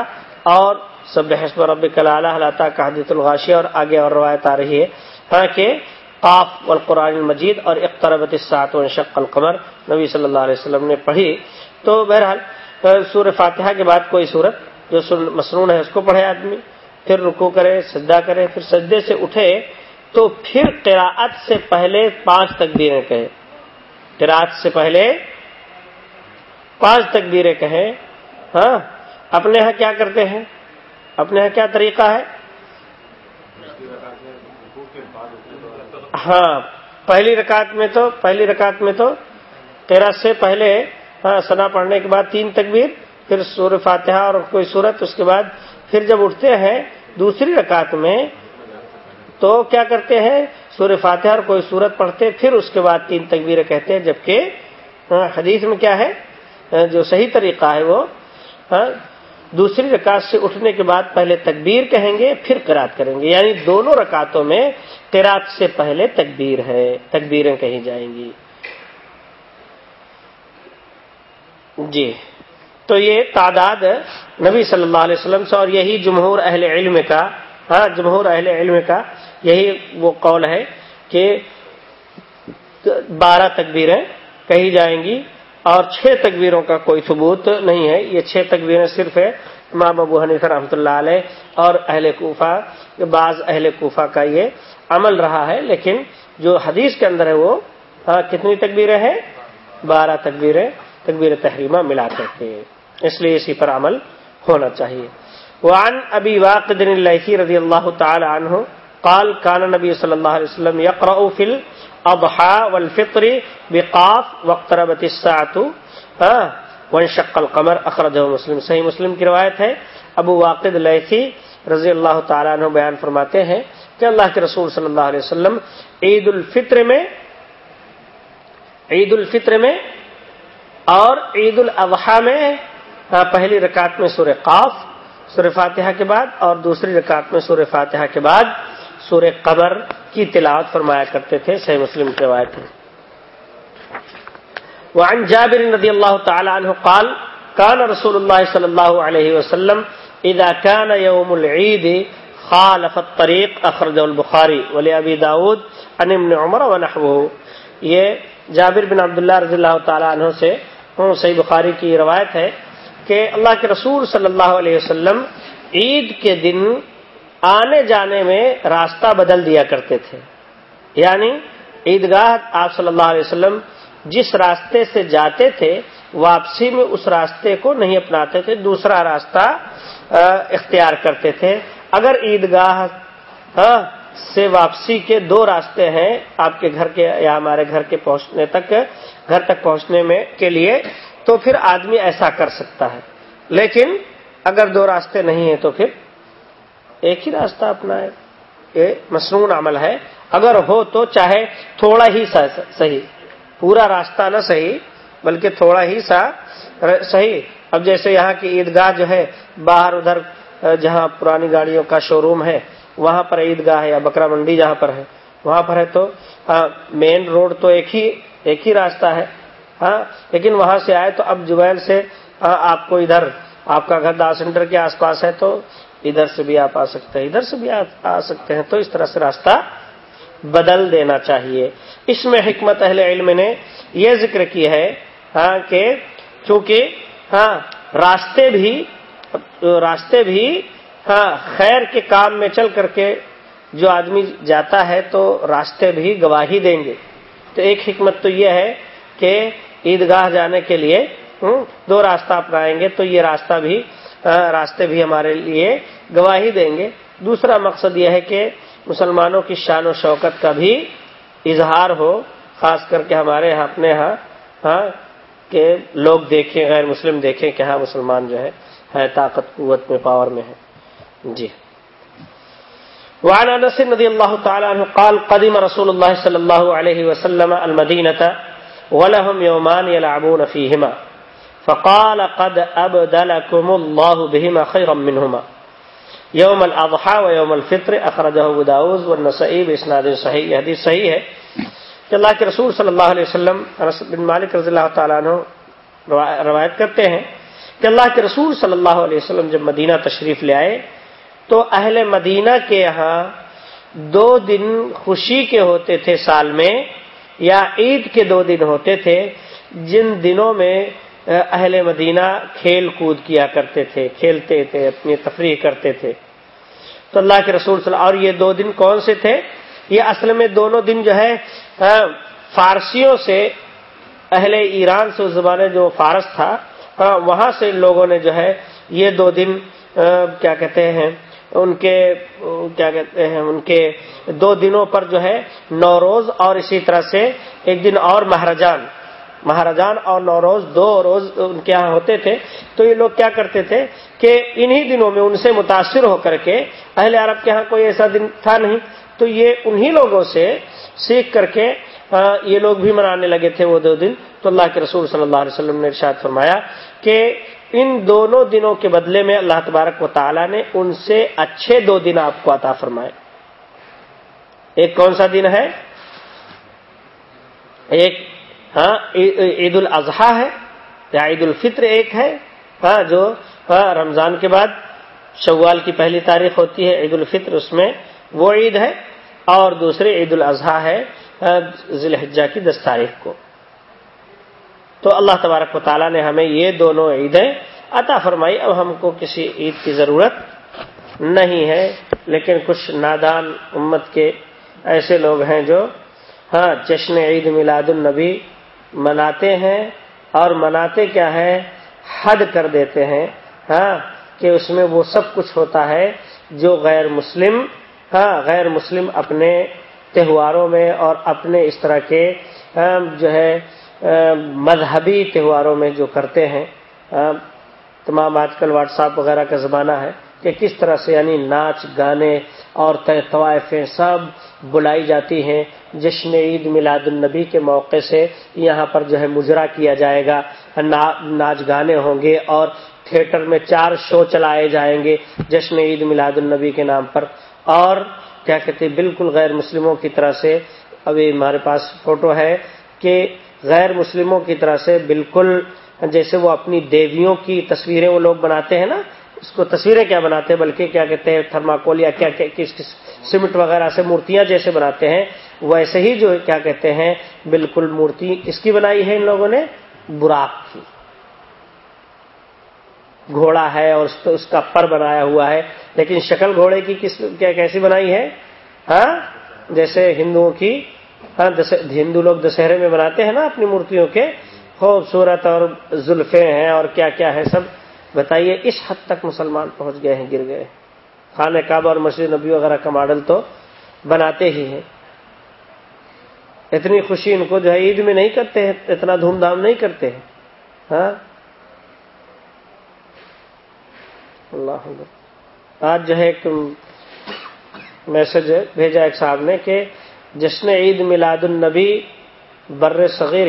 اور سب حسب رب کلالہ اللہ کا حدیث الغاشی اور آگے اور روایت آ رہی ہے۔ حالانکہ قاف والقرآن المجید اور اقتربت الساعت و شق القمر، نبی صلی اللہ علیہ وسلم نے پڑھی۔ تو بہرحال سور فاتحہ کے بعد کوئی صورت جو مصنون ہے، اس کو پڑھے آدمی۔ پھر رکو کرے، سجدہ کرے، پھر سجدے سے اٹھے، تو پھر قراءت سے پہلے پانچ تکبیریں کہیں قراءت سے پہلے پانچ تکبیریں کہیں ہاں اپنے یہاں کیا کرتے ہیں؟ اپنے یہاں کیا طریقہ ہے؟ ہاں پہلی رکعت میں تو پہلی رکعت میں تو تیرہ سے پہلے ہاں سنا پڑھنے کے بعد تین تکبیر پھر سور فاتحہ اور کوئی صورت اس کے بعد پھر جب اٹھتے ہیں دوسری رکعت میں تو کیا کرتے ہیں؟ سور فاتحہ اور کوئی صورت پڑھتے پھر اس کے بعد تین تکبیریں کہتے ہیں جبکہ ہاں، حدیث میں کیا ہے؟ جو صحیح طریقہ ہے وہ ہاں، دوسری رکعت سے اٹھنے کے بعد پہلے تکبیر کہیں گے، پھر قرات کریں گے۔ یعنی دونوں رکعتوں میں قرات سے پہلے تکبیر ہے، تکبیریں کہیں جائیں گی۔ جی۔ تو یہ تعداد نبی صلی اللہ علیہ وسلم سے اور یہی جمہور اہل علم کا ہاں جمہور اہل علم کا یہی وہ قول ہے کہ بارہ تکبیریں کہی جائیں گی۔ اور چھ تکبیروں کا کوئی ثبوت نہیں ہے۔ یہ چھ تکبیریں صرف ہے امام ابو حنیف رحمۃ اللہ علیہ اور اہل کوفہ، بعض اہل کوفہ کا یہ عمل رہا ہے، لیکن جو حدیث کے اندر ہے وہ کتنی تکبیریں ہیں؟ بارہ تکبیریں، تکبیر تحریمہ ملا کرتے ہیں اس لیے اسی پر عمل ہونا چاہیے۔ وعن ابی واقد اللیثی رضی اللہ تعالی عنہ قال، کان نبی صلی اللہ علیہ وسلم یقرأ فی الاضحى والفطر بقاف واقتربت الساعة. وانشق القمر اخرجہ مسلم. صحیح مسلم کی روایت ہے. ابو واقد لیثی رضی اللہ تعالی عنہ بیان فرماتے ہیں کہ اللہ کے رسول صلی اللہ علیہ وسلم عید الفطر میں، عید الفطر میں اور عید الاضحیٰ میں پہلی رکعت میں سور قاف سور فاتحہ کے بعد اور دوسری رکعت میں سور فاتحہ کے بعد سور قبر کی تلاوت فرمایا کرتے تھے، صحیح مسلم کی روایت ہے۔ وعن جابر رضی اللہ تعالی عنہ قال كان رسول الله صلی اللہ علیہ وسلم اذا كان يوم العید خالف الطريق اخرجه البخاری ولی ابی داود عن ابن عمر ونحوه یہ جابر بن عبداللہ رضی اللہ تعالی عنہ سے صحیح بخاری کی روایت ہے کہ اللہ کے رسول صلی اللہ علیہ وسلم عید کے دن آنے جانے میں راستہ بدل دیا کرتے تھے۔ یعنی عیدگاہ آپ صلی اللہ علیہ وسلم جس راستے سے جاتے تھے، واپسی میں اس راستے کو نہیں اپناتے تھے، دوسرا راستہ اختیار کرتے تھے۔ اگر عیدگاہ سے واپسی کے دو راستے ہیں، آپ کے گھر کے یا ہمارے گھر کے پہنچنے تک، گھر تک پہنچنے میں کے لیے، تو پھر آدمی ایسا کر سکتا ہے۔ لیکن اگر دو راستے نہیں ہیں تو پھر ایک ہی راستہ اپنا ہے۔ یہ مصنون عمل ہے۔ اگر ہو تو چاہے تھوڑا ہی صحیح، پورا راستہ نہ صحیح، بلکہ تھوڑا ہی سا صحیح۔ اب جیسے یہاں کی عیدگاہ جو ہے، باہر ادھر جہاں پرانی گاڑیوں کا شو روم ہے، وہاں پر عیدگاہ ہے یا بکرا منڈی جہاں پر ہے، وہاں پر ہے تو مین روڈ تو ایک ہی ایک ہی راستہ ہے۔ ہاں لیکن وہاں سے آئے تو اب جبیل سے آپ کو ادھر، آپ کا گھر دا سینٹر کے آس پاس ہے تو ادھر سے بھی آپ آ سکتے ہیں، ادھر سے بھی آ سکتے ہیں، تو اس طرح سے راستہ بدل دینا چاہیے۔ اس میں حکمت اہل علم نے یہ ذکر کی ہے ہاں کہ چونکہ ہاں راستے بھی راستے بھی ہاں خیر کے کام میں چل کر کے جو آدمی جاتا ہے تو راستے بھی گواہی دیں گے۔ تو ایک حکمت تو یہ ہے کہ عیدگاہ جانے کے لیے دو راستہ اپنائیں گے تو یہ راستہ بھی راستے بھی ہمارے لیے گواہی دیں گے۔ دوسرا مقصد یہ ہے کہ مسلمانوں کی شان و شوکت کا بھی اظہار ہو، خاص کر کے ہمارے یہاں اپنے ہاں ہاں کہ لوگ دیکھیں، غیر مسلم دیکھیں کہ ہاں مسلمان جو ہے ہے، طاقت، قوت میں، پاور میں ہے۔ جی۔ وعن انس رضی اللہ تعالی عنہ قال قدم رسول اللہ صلی اللہ علیہ وسلم المدینة ولهم يومان يلعبون فيهما فقال قد ابدلكم الله بهما خيرا منهما. يوم الاضحى ويوم الفطر اخرجه ابو داود والنسائي باسناد صحيح یہ حدیث صحیح ہے کہ اللہ کے رسول صلی اللہ علیہ وسلم، انس بن مالک رضی اللہ تعالیٰ عنہ روایت کرتے ہیں کہ اللہ کے رسول صلی اللہ علیہ وسلم جب مدینہ تشریف لے آئے، تو اہل مدینہ کے یہاں دو دن خوشی کے ہوتے تھے سال میں، یا عید کے دو دن ہوتے تھے، جن دنوں میں اہل مدینہ کھیل کود کیا کرتے تھے، کھیلتے تھے، اپنی تفریح کرتے تھے۔ تو اللہ کے رسول صلی اللہ اور یہ دو دن کون سے تھے؟ یہ اصل میں دونوں دن جو ہے فارسیوں سے اہل ایران سے اس زمانے جو فارس تھا وہاں سے لوگوں نے جو ہے، یہ دو دن کیا کہتے ہیں، ان کے، کیا کہتے ہیں، ان کے دو دنوں پر جو ہے، نوروز اور اسی طرح سے ایک دن اور مہاراجان مہاراجان اور نوروز دو روز ان کے یہاں ہوتے تھے۔ تو یہ لوگ کیا کرتے تھے کہ انہی دنوں میں ان سے متاثر ہو کر کے اہل عرب کے یہاں کوئی ایسا دن تھا نہیں۔ تو یہ انہی لوگوں سے سیکھ کر کے یہ لوگ بھی منانے لگے تھے وہ دو دن۔ تو اللہ کے رسول صلی اللہ علیہ وسلم نے ارشاد فرمایا کہ ان دونوں دنوں کے بدلے میں اللہ تبارک و تعالیٰ نے ان سے اچھے دو دن آپ کو عطا فرمائے۔ ایک کون سا دن ہے؟ ایک ہاں، عید الاضحیٰ ہے، یا عید الفطر ایک ہے ہاں جو ہاں رمضان کے بعد شوال کی پہلی تاریخ ہوتی ہے عید الفطر اس میں وہ عید ہے، اور دوسری عید الاضحیٰ ہے ہاں، ذی الحجہ کی دس تاریخ کو۔ تو اللہ تبارک و تعالیٰ نے ہمیں یہ دونوں عیدیں عطا فرمائی۔ اب ہم کو کسی عید کی ضرورت نہیں ہے، لیکن کچھ نادان امت کے ایسے لوگ ہیں جو ہاں جشن عید میلاد النبی مناتے ہیں اور مناتے کیا ہے حد کر دیتے ہیں ہاں کہ اس میں وہ سب کچھ ہوتا ہے جو غیر مسلم ہاں غیر مسلم اپنے تہواروں میں اور اپنے اس طرح کے ہاں، جو ہے مذہبی تہواروں میں جو کرتے ہیں۔ تمام آج کل واٹس ایپ وغیرہ کا زمانہ ہے کہ کس طرح سے یعنی ناچ، گانے اور طوائفیں سب بلائی جاتی ہیں۔ جشن عید میلاد النبی کے موقع سے یہاں پر جو ہے مجرا کیا جائے گا۔ ناچ گانے ہوں گے اور تھیٹر میں چار شو چلائے جائیں گے جشن عید میلاد النبی کے نام پر۔ اور کیا کہتے ہیں، بالکل غیر مسلموں کی طرح سے، ابھی ہمارے پاس فوٹو ہے کہ غیر مسلموں کی طرح سے بالکل جیسے وہ اپنی دیویوں کی تصویریں وہ لوگ بناتے ہیں نا، اس کو تصویریں کیا بناتے ہیں، بلکہ کیا کہتے ہیں تھرماکول یا کیا، کس سیمنٹ وغیرہ سے مورتیاں جیسے بناتے ہیں۔ ویسے ہی جو کیا کہتے ہیں، بالکل مورتی کس کی بنائی ہے ان لوگوں نے، براق کی۔ گھوڑا ہے اور اس کا پر بنایا ہوا ہے۔ لیکن شکل گھوڑے کی کس کیا کیسی بنائی ہے؟ ہاں؟ جیسے ہندوؤں کی ہاں ہندو لوگ دشہرے میں بناتے ہیں نا اپنی مورتیوں کے۔ خوبصورت اور زلفے ہیں اور کیا کیا ہے سب۔ بتائیے، اس حد تک مسلمان پہنچ گئے ہیں، گر گئے خانہ کعبہ اور مسجد نبی وغیرہ کا ماڈل تو بناتے ہی ہیں۔ اتنی خوشی ان کو جو ہے عید میں نہیں کرتے ہیں، اتنا دھوم دھام نہیں کرتے ہیں۔ ہاں؟ اللہ آج جو ہے ایک میسج بھیجا ایک صاحب نے کہ جشن عید میلاد النبی بر صغیر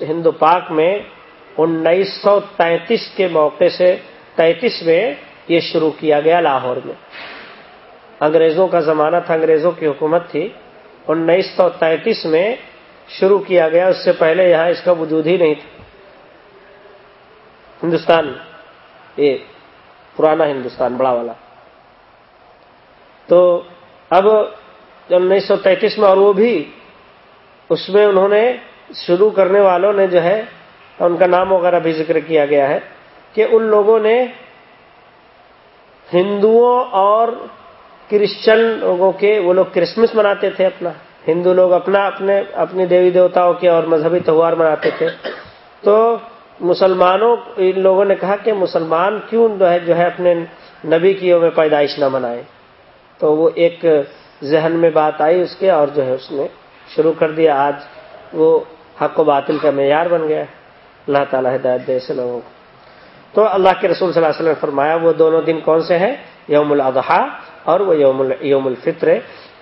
ہندو پاک میں انیس سو تینتیس کے موقع سے، تینتیس میں یہ شروع کیا گیا لاہور میں۔ انگریزوں کا زمانہ تھا، انگریزوں کی حکومت تھی۔ انیس سو تینتیس میں شروع کیا گیا، اس سے پہلے یہاں اس کا وجود ہی نہیں تھا۔ ہندوستان، یہ پرانا ہندوستان، بڑا والا۔ تو اب انیس سو تینتیس میں اور وہ بھی اس میں انہوں نے شروع کرنے والوں نے جو ہے، ان کا نام وغیرہ بھی ذکر کیا گیا ہے کہ ان لوگوں نے ہندوؤں اور کرسچن لوگوں کے، وہ لوگ کرسمس مناتے تھے اپنا، ہندو لوگ اپنا، اپنے، اپنی دیوی دیوتاؤں کے اور مذہبی تہوار مناتے تھے۔ تو مسلمانوں، ان لوگوں نے کہا کہ مسلمان کیوں جو ہے جو ہے اپنے نبی کی میں پیدائش نہ منائے۔ تو وہ ایک ذہن میں بات آئی اس کے اور جو ہے اس نے شروع کر دیا۔ آج وہ حق و باطل کا معیار بن گیا اللہ تعالیٰ ہدایت دے ایسے لوگوں کو۔ تو اللہ کے رسول صلی اللہ علیہ وسلم نے فرمایا، وہ دونوں دن کون سے ہیں؟ یوم الاضحیٰ اور وہ یوم یوم الفطر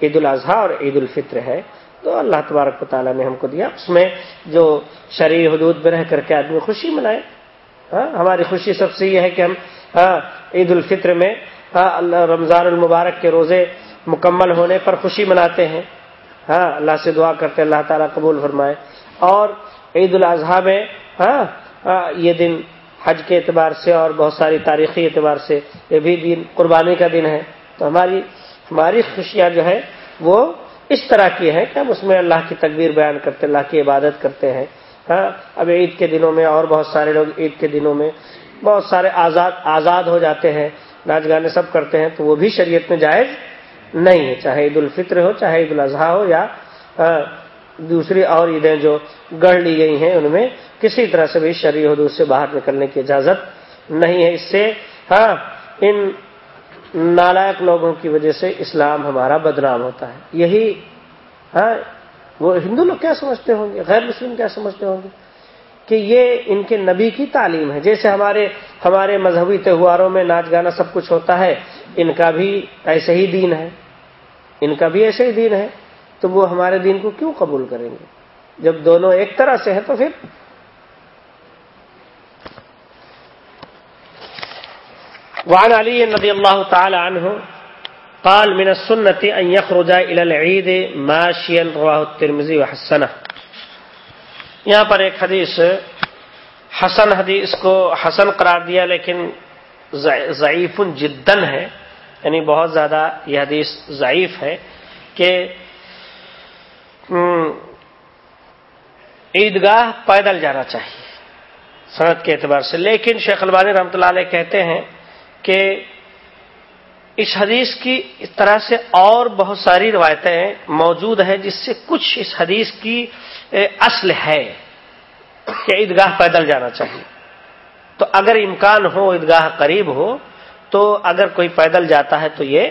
عید الاضحیٰ اور عید الفطر ہے۔ تو اللہ تبارک و تعالیٰ نے ہم کو دیا۔ اس میں جو شرعی حدود میں رہ کر کے آدمی خوشی منائے۔ ہاں ہماری خوشی سب سے یہ ہے کہ ہم ہاں، عید الفطر میں ہاں، اللہ رمضان المبارک کے روزے مکمل ہونے پر خوشی مناتے ہیں۔ ہاں اللہ سے دعا کرتے اللہ تعالیٰ قبول فرمائے۔ اور عید الاضحیٰ میں ہاں،, ہاں یہ دن حج کے اعتبار سے اور بہت ساری تاریخی اعتبار سے، یہ بھی دن قربانی کا دن ہے۔ تو ہماری ہماری خوشیاں جو ہے وہ اس طرح کی ہے کہ ہم اس میں اللہ کی تقبیر بیان کرتے اللہ کی عبادت کرتے ہیں۔ ہاں اب عید کے دنوں میں اور بہت سارے لوگ عید کے دنوں میں بہت سارے آزاد آزاد ہو جاتے ہیں، ناچ گانے سب کرتے ہیں، تو وہ بھی شریعت میں جائز نہیں ہے۔ چاہے عید الفطر ہو، چاہے عید الاضحیٰ ہو یا ہاں، دوسری اور عیدیں جو گڑھ لی گئی ہیں، ان میں کسی طرح سے بھی شرعی حدود سے باہر نکلنے کی اجازت نہیں ہے۔ اس سے ہاں ان نالائق لوگوں کی وجہ سے اسلام ہمارا بدنام ہوتا ہے۔ یہی ہاں وہ ہندو لوگ کیا سمجھتے ہوں گے؟ غیر مسلم کیا سمجھتے ہوں گے؟ کہ یہ ان کے نبی کی تعلیم ہے۔ جیسے ہمارے ہمارے مذہبی تہواروں میں ناچ گانا سب کچھ ہوتا ہے، ان کا بھی ایسے ہی دین ہے۔ ان کا بھی ایسے ہی دین ہے۔ تو وہ ہمارے دین کو کیوں قبول کریں گے؟ جب دونوں ایک طرح سے ہیں تو پھر وعن علی رضی اللہ تعالی عنہ قال من السنة ان يخرج الى العيد ماشيا رواه الترمذي وحسنه یہاں پر ایک حدیث حسن حدیث کو حسن قرار دیا لیکن ضعیف جدن ہے۔ یعنی بہت زیادہ یہ حدیث ضعیف ہے کہ عیدگاہ پیدل جانا چاہیے صنعت کے اعتبار سے۔ لیکن شیخ البانی رحمۃ اللہ علیہ کہتے ہیں کہ اس حدیث کی اس طرح سے اور بہت ساری روایتیں موجود ہیں جس سے کچھ اس حدیث کی اصل ہے کہ عیدگاہ پیدل جانا چاہیے۔ تو اگر امکان ہو عیدگاہ قریب ہو، تو اگر کوئی پیدل جاتا ہے تو یہ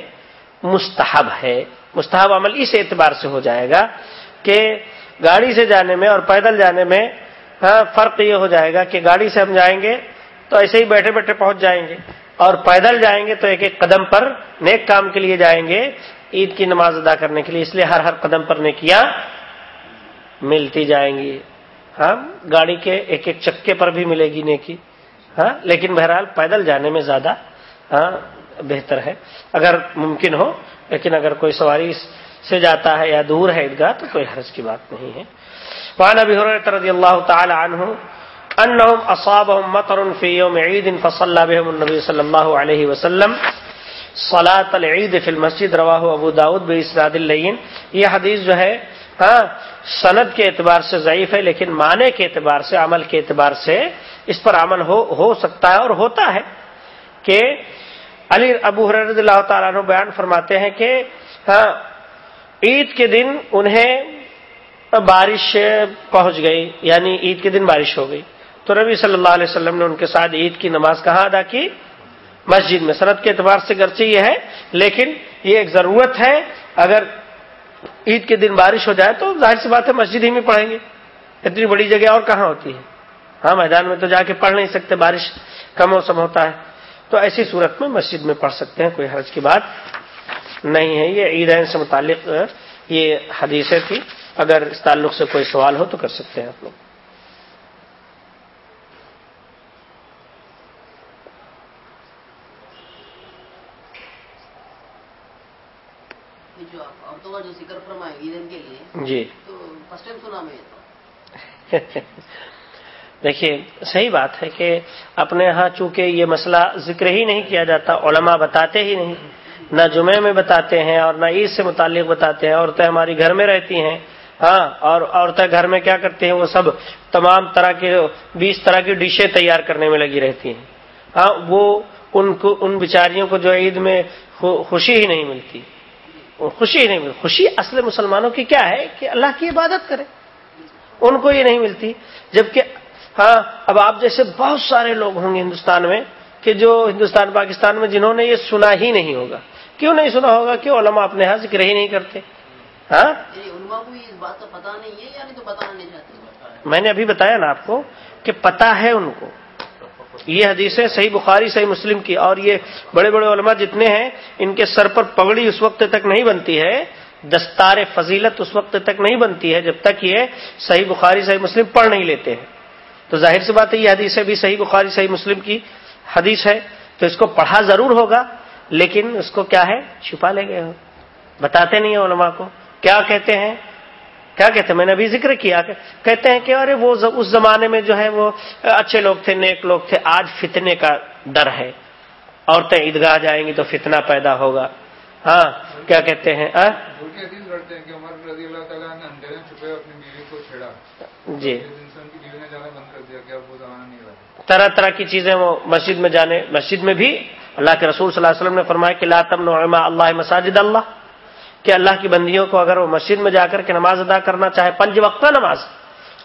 مستحب ہے۔ مستحب عمل اس اعتبار سے ہو جائے گا کہ گاڑی سے جانے میں اور پیدل جانے میں ہاں، فرق یہ ہو جائے گا کہ گاڑی سے ہم جائیں گے تو ایسے ہی بیٹھے بیٹھے پہنچ جائیں گے۔ اور پیدل جائیں گے تو ایک ایک قدم پر نیک کام کے لیے جائیں گے، عید کی نماز ادا کرنے کے لیے، اس لیے ہر ہر قدم پر نیکیاں ملتی جائیں گی۔ ہاں گاڑی کے ایک ایک چکے پر بھی ملے گی نیکی۔ ہاں لیکن بہرحال پیدل جانے میں زیادہ ہاں بہتر ہے۔ اگر ممکن ہو، لیکن اگر کوئی سواری سے جاتا ہے یا دور ہے عیدگاہ، تو کوئی حرض کی بات نہیں ہے۔ وعن ابي هريره رضي الله تعالى عنه انهم اصابهم مطر في يوم عيد فصلى بهم النبي صلى الله عليه وسلم صلاه العيد في المسجد، رواه ابو داود باسناد اللين یہ حدیث جو ہے ہاں سند کے اعتبار سے ضعیف ہے، لیکن معنی کے اعتبار سے، عمل کے اعتبار سے اس پر عمل ہو ہو سکتا ہے اور ہوتا ہے کہ علی ابو رضی اللہ تعالیٰ عنہ بیان فرماتے ہیں کہ ہاں عید کے دن انہیں بارش پہنچ گئی یعنی عید کے دن بارش ہو گئی۔ تو نبی صلی اللہ علیہ وسلم نے ان کے ساتھ عید کی نماز کہاں ادا کی؟ مسجد میں۔ سرد کے اعتبار سے گرچہ یہ ہے، لیکن یہ ایک ضرورت ہے۔ اگر عید کے دن بارش ہو جائے تو ظاہر سی بات ہے، مسجد ہی میں پڑھیں گے۔ اتنی بڑی جگہ اور کہاں ہوتی ہے؟ ہاں میدان میں تو جا کے پڑھ نہیں سکتے، بارش کا موسم ہوتا ہے۔ تو ایسی صورت میں مسجد میں پڑھ سکتے ہیں، کوئی حرج کی بات نہیں ہے۔ یہ عیدین سے متعلق، یہ حدیثیں تھی اگر اس تعلق سے کوئی سوال ہو تو کر سکتے ہیں آپ لوگ۔ جی۔ دیکھیے صحیح بات ہے کہ اپنے ہاں چونکہ یہ مسئلہ ذکر ہی نہیں کیا جاتا علماء بتاتے ہی نہیں۔ نہ جمعے میں بتاتے ہیں اور نہ عید سے متعلق بتاتے ہیں۔ عورتیں ہماری گھر میں رہتی ہیں۔ ہاں اور عورتیں گھر میں کیا کرتی ہیں؟ وہ سب تمام طرح کے بیس طرح کی ڈشیں تیار کرنے میں لگی رہتی ہیں۔ ہاں وہ ان کو ان بیچاریوں کو جو عید میں خوشی ہی نہیں ملتی۔ خوشی ہی نہیں ملتی۔ خوشی اصل مسلمانوں کی کیا ہے کہ اللہ کی عبادت کرے۔ ان کو یہ نہیں ملتی۔ جبکہ ہاں اب آپ جیسے بہت سارے لوگ ہوں گے ہندوستان میں کہ جو ہندوستان پاکستان میں جنہوں نے یہ سنا ہی نہیں ہوگا۔ کیوں نہیں سنا ہوگا کہ علماء اپنے یہاں ذکر ہی نہیں کرتے؟ ہاں؟ میں نے ابھی بتایا نا آپ کو کہ پتا ہے ان کو۔ یہ حدیثیں صحیح بخاری، صحیح مسلم کی۔ اور یہ بڑے بڑے علماء جتنے ہیں، ان کے سر پر پگڑی اس وقت تک نہیں بنتی ہے۔ دستار فضیلت اس وقت تک نہیں بنتی ہے، جب تک یہ صحیح بخاری، صحیح مسلم پڑھ نہیں لیتے ہیں۔ تو ظاہر سی بات ہے، یہ حدیث بھی صحیح بخاری، صحیح مسلم کی حدیث ہے۔ تو اس کو پڑھا ضرور ہوگا، لیکن اس کو کیا ہے؟ چھپا لے گئے ہو۔ بتاتے نہیں ہیں علماء کو۔ کیا کہتے ہیں؟ کیا کہتے ہیں؟ میں نے ابھی ذکر کیا کہتے ہیں کہ ارے وہ اس زمانے میں جو ہے وہ اچھے لوگ تھے نیک لوگ تھے آج فتنے کا ڈر ہے۔ عورتیں عیدگاہ جائیں گی تو فتنہ پیدا ہوگا۔ ہاں کیا کہتے ہیں؟ جی۔ طرح طرح کی چیزیں وہ مسجد میں جانے مسجد میں بھی اللہ کے رسول صلی اللہ علیہ وسلم نے فرمایا کہ لاتم اللہ مساجد اللہ۔ کہ اللہ کی بندیوں کو اگر وہ مسجد میں جا کر کے نماز ادا کرنا چاہے، پنج وقتہ نماز،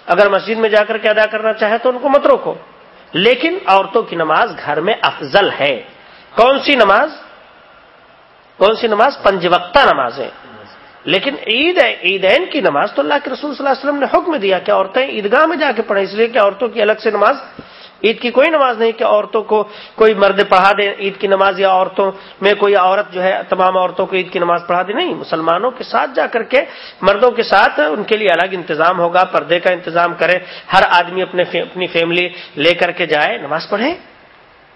اگر مسجد میں جا کر کے ادا کرنا چاہے تو ان کو مت روکو۔ لیکن عورتوں کی نماز گھر میں افضل ہے۔ کون سی نماز؟ کون سی نماز؟ پنج وقتہ نماز ہے لیکن عید عیدین کی نماز تو اللہ کے رسول صلی اللہ علیہ وسلم نے حکم دیا کہ عورتیں عیدگاہ میں جا کے پڑھیں، اس لیے کہ عورتوں کی الگ سے نماز عید کی کوئی نماز نہیں کہ عورتوں کو کوئی مرد پڑھا دے عید کی نماز یا عورتوں میں کوئی عورت جو ہے تمام عورتوں کو عید کی نماز پڑھا دے، نہیں، مسلمانوں کے ساتھ جا کر کے مردوں کے ساتھ ان کے لیے الگ انتظام ہوگا، پردے کا انتظام کرے ہر آدمی اپنے اپنی فیملی لے کر کے جائے، نماز پڑھے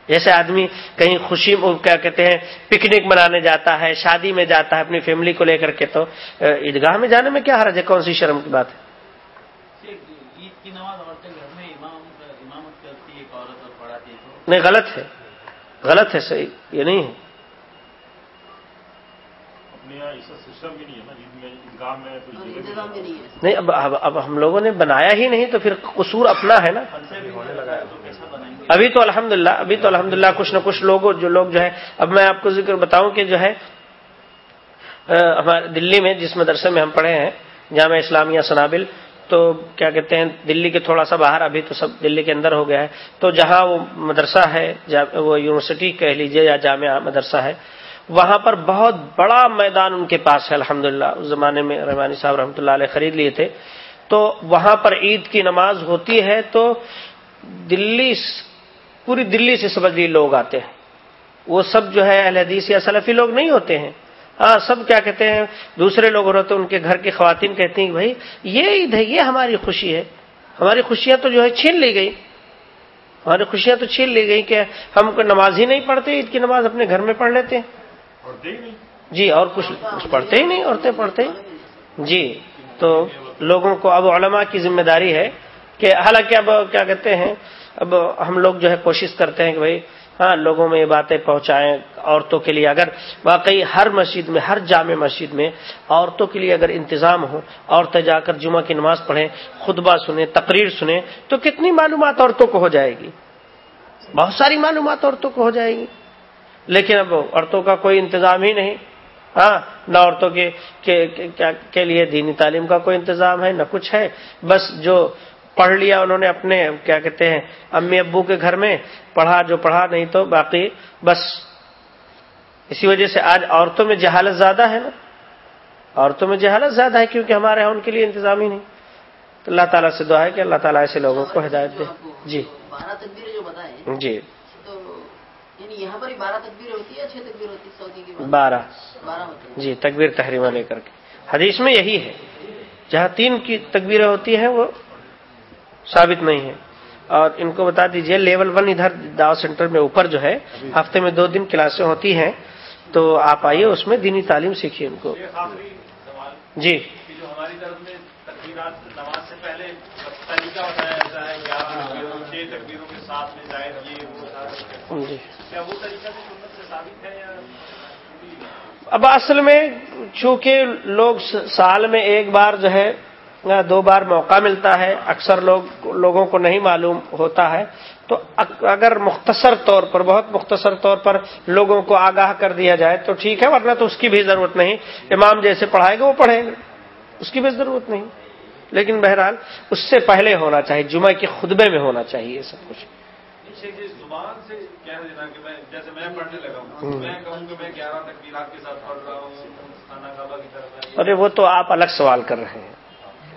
جیسے آدمی کہیں خوشی کیا کہتے ہیں، پکنک منانے جاتا ہے، شادی میں جاتا ہے، اپنی فیملی کو لے کر کے، تو عیدگاہ میں جانے میں کیا حرج ہے؟ کون سی شرم کی بات ہے؟ نہیں غلط ہے۔ غلط ہے صحیح یہ نہیں ہے۔ نہیں اب اب ہم لوگوں نے بنایا ہی نہیں تو پھر قصور اپنا ہے نا۔ ابھی تو الحمد للہ ابھی تو الحمد للہ کچھ نہ کچھ لوگ جو لوگ جو ہے اب میں آپ کو ذکر بتاؤں کہ جو ہے ہمارے دلی میں جس مدرسے میں ہم پڑھے ہیں جامع اسلامیہ سنابل تو کیا کہتے ہیں، دلی کے تھوڑا سا باہر، ابھی تو سب دلی کے اندر ہو گیا ہے۔ تو جہاں وہ مدرسہ ہے وہ یونیورسٹی کہہ لیجیے یا جامعہ مدرسہ ہے، وہاں پر بہت بڑا میدان ان کے پاس ہے الحمد اس زمانے میں رحمانی صاحب رحمۃ اللہ علیہ خرید لیے تھے۔ تو وہاں پر عید کی نماز ہوتی ہے تو دلی پوری دلی سے سمجھ لیے لوگ آتے ہیں۔ وہ سب جو ہے اہل حدیث یا سلفی لوگ نہیں ہوتے ہیں۔ سب کیا کہتے ہیں دوسرے لوگ ہوتے ہیں ان کے گھر کی خواتین کہتی ہیں بھائی یہ عید ہے یہ ہماری خوشی ہے۔ ہماری خوشیاں تو جو ہے چھین لی گئی ہماری خوشیاں تو چھین لی گئی کہ ہم کو نماز ہی نہیں پڑھتے عید کی نماز اپنے گھر میں پڑھ لیتے۔ ہیں جی اور کچھ کچھ پڑھتے ہی نہیں عورتیں پڑھتے ہی۔ جی تو لوگوں کو اب علماء کی ذمہ داری ہے کہ حالانکہ اب کیا کہتے ہیں اب ہم لوگ جو ہے کوشش کرتے ہیں کہ بھائی ہاں لوگوں میں یہ باتیں پہنچائیں عورتوں کے لیے۔ اگر واقعی ہر مسجد میں، ہر جامع مسجد میں عورتوں کے لیے اگر انتظام ہو، عورتیں جا کر جمعہ کی نماز پڑھیں، خطبہ سنیں، تقریر سنیں، تو کتنی معلومات عورتوں کو ہو جائے گی؟ بہت ساری معلومات عورتوں کو ہو جائے گی۔ لیکن اب عورتوں کا کوئی انتظام ہی نہیں۔ ہاں نہ عورتوں کے کے لیے دینی تعلیم کا کوئی انتظام ہے، نہ کچھ ہے۔ بس جو پڑھ لیا انہوں نے اپنے کیا کہتے ہیں امی ابو کے گھر میں پڑھا جو پڑھا نہیں تو باقی بس۔ اسی وجہ سے آج عورتوں میں جہالت زیادہ ہے نا۔ عورتوں میں جہالت زیادہ ہے کیونکہ ہمارے یہاں ان کے لیے انتظام ہی نہیں۔ تو اللہ تعالیٰ سے دعا ہے کہ اللہ تعالیٰ ایسے لوگوں کو ہدایت دے۔ جی۔ جی۔ یعنی یہاں پر بارہ ہوتی ہے چھ تقبیر ہوتی ہے سعودی کی بات؟ بارہ۔ جی تکبیر تحریمہ لے کر کے۔ حدیث میں یہی ہے۔ جہاں تین کی تکبیریں ہوتی ہیں وہ ثابت نہیں ہے۔ اور ان کو بتا دیجیے لیول ون ادھر داو سینٹر میں اوپر جو ہے ہفتے میں دو دن کلاسیں ہوتی ہیں۔ تو آپ آئیے اس میں دینی تعلیم سیکھیے ان کو۔ جی۔ جی۔ کیا وہ طریقہ بھی سنت سے ثابت ہے یا اب اصل میں چونکہ لوگ سال میں ایک بار جو ہے دو بار موقع ملتا ہے اکثر لوگ لوگوں کو نہیں معلوم ہوتا ہے۔ تو اگر مختصر طور پر بہت مختصر طور پر لوگوں کو آگاہ کر دیا جائے تو ٹھیک ہے ورنہ تو اس کی بھی ضرورت نہیں۔ امام جیسے پڑھائے گا وہ پڑھیں گے۔ اس کی بھی ضرورت نہیں۔ لیکن بہرحال اس سے پہلے ہونا چاہیے جمعہ کے خطبے میں ہونا چاہیے سب کچھ۔ شیخ زبان سے کہہ دینا کہ میں جیسے میں پڑھنے لگا ہوں میں کہوں کہ میں گیارہ تقبیرات کے ساتھ پڑھ رہا ہوں خانہ کعبہ کی طرف ارے وہ تو آپ الگ سوال کر رہے ہیں۔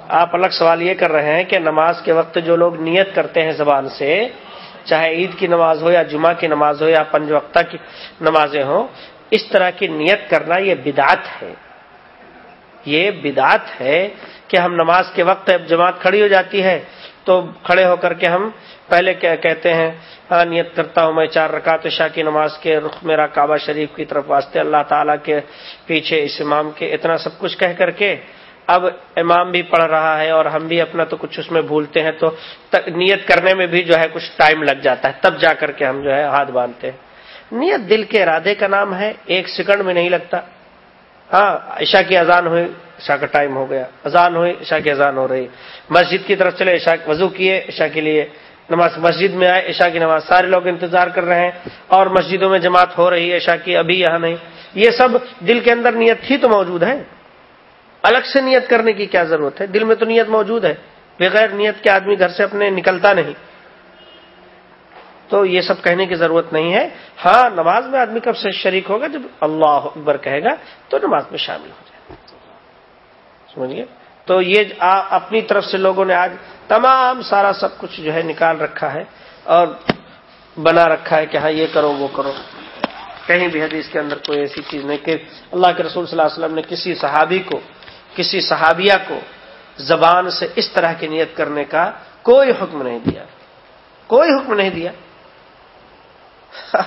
آپ الگ سوال یہ کر رہے ہیں کہ نماز کے وقت جو لوگ نیت کرتے ہیں زبان سے، چاہے عید کی نماز ہو یا جمعہ کی نماز ہو یا پنج وقتہ کی نمازیں ہوں، اس طرح کی نیت کرنا یہ بدعت ہے۔ یہ بدعت ہے کہ ہم نماز کے وقت جماعت کھڑی ہو جاتی ہے تو کھڑے ہو کر کے ہم پہلے کہتے ہیں ہاں نیت کرتا ہوں میں چار رکعت شاہ کی نماز کے رخ میرا کعبہ شریف کی طرف، واسطے اللہ تعالیٰ کے پیچھے، اس امام کے، اتنا سب کچھ کہہ کر کے اب امام بھی پڑھ رہا ہے اور ہم بھی اپنا تو کچھ اس میں بھولتے ہیں تو نیت کرنے میں بھی جو ہے کچھ ٹائم لگ جاتا ہے، تب جا کر کے ہم جو ہے ہاتھ باندھتے ہیں۔ نیت دل کے ارادے کا نام ہے، ایک سیکنڈ میں نہیں لگتا۔ ہاں عشاء کی اذان ہوئی، عشاء کا ٹائم ہو گیا۔ اذان ہوئی، عشاء کی اذان ہو رہی۔ مسجد کی طرف چلے، عشاء وضو کیے، عشاء کے لیے نماز مسجد میں آئے، عشاء کی نماز سارے لوگ انتظار کر رہے ہیں اور مسجدوں میں جماعت ہو رہی ہے، عشاء کی ابھی یہاں نہیں۔ یہ سب دل کے اندر نیت تھی تو موجود ہے الگ سے نیت کرنے کی کیا ضرورت ہے؟ دل میں تو نیت موجود ہے، بغیر نیت کے آدمی گھر سے اپنے نکلتا نہیں۔ تو یہ سب کہنے کی ضرورت نہیں ہے۔ ہاں نماز میں آدمی کب سے شریک ہوگا؟ جب اللہ اکبر کہے گا، تو نماز میں شامل ہو جائے۔ سمجھیے؟ تو یہ اپنی طرف سے لوگوں نے آج تمام سارا سب کچھ جو ہے نکال رکھا ہے اور بنا رکھا ہے کہ ہاں یہ کرو، وہ کرو۔ کہیں بھی حدیث کے اندر کوئی ایسی چیز نہیں کہ اللہ کے رسول صلی اللہ علیہ وسلم نے کسی صحابی کو کسی صحابیہ کو زبان سے اس طرح کی نیت کرنے کا کوئی حکم نہیں دیا۔ کوئی حکم نہیں دیا۔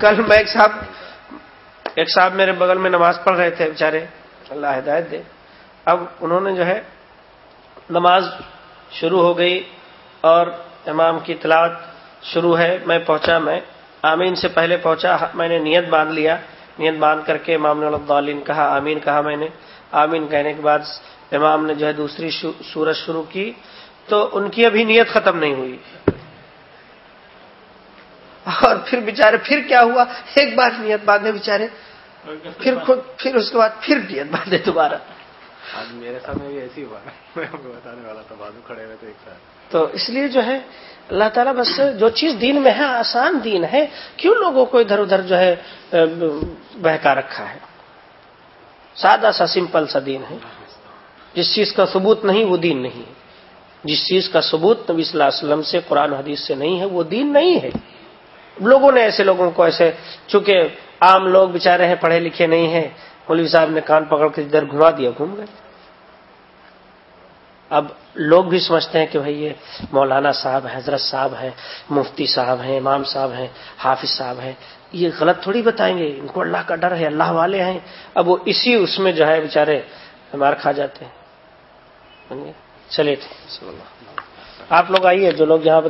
کل میں ایک صاحب ایک صاحب میرے بغل میں نماز پڑھ رہے تھے بیچارے۔ اللہ ہدایت دے۔ اب انہوں نے جو ہے نماز شروع ہو گئی اور امام کی تلاوت شروع ہے۔ میں پہنچا، میں آمین سے پہلے پہنچا۔ میں نے نیت باندھ لیا۔ نیت باندھ کر کے امام نے الدالین کہا، آمین کہا میں نے۔ آمین کہنے کے بعد امام نے جو ہے دوسری سورج شروع کی تو ان کی ابھی نیت ختم نہیں ہوئی۔ اور پھر بےچارے پھر کیا ہوا؟ ایک بار نیت باندھے بےچارے پھر خود پھر اس کے بعد پھر نیت باندھے دوبارہ۔ آج میرے سامنے بھی ایسی ہوا میں آپ کو بتانے والا تھا بازو کھڑے ہوئے تھے ایک ساتھ۔ تو اس لیے جو ہے اللہ تعالیٰ بس جو چیز دین میں ہے آسان دین ہے کیوں لوگوں کو ادھر ادھر جو ہے بہکا رکھا ہے؟ سادہ سا سمپل سا دین ہے۔ جس چیز کا ثبوت نہیں، وہ دین نہیں۔ ہے جس چیز کا ثبوت نبی صلی اللہ علیہ وسلم سے قرآن حدیث سے نہیں ہے، وہ دین نہیں ہے۔ لوگوں نے ایسے لوگوں کو ایسے، چونکہ عام لوگ بےچارے ہیں، پڑھے لکھے نہیں ہیں، مولوی صاحب نے کان پکڑ کے ادھر گھما دیا، گھوم گئے۔ اب لوگ بھی سمجھتے ہیں کہ بھائی یہ مولانا صاحب، حضرت صاحب ہیں، مفتی صاحب ہیں، امام صاحب ہیں، حافظ صاحب ہیں۔ یہ غلط تھوڑی بتائیں گے؟ ان کو اللہ کا ڈر ہے، اللہ والے ہیں۔ اب وہ اسی اس میں جو ہے بےچارے مار کھا جاتے ہیں۔ چلے تھے۔ آپ لوگ آئیے، جو لوگ یہاں پہ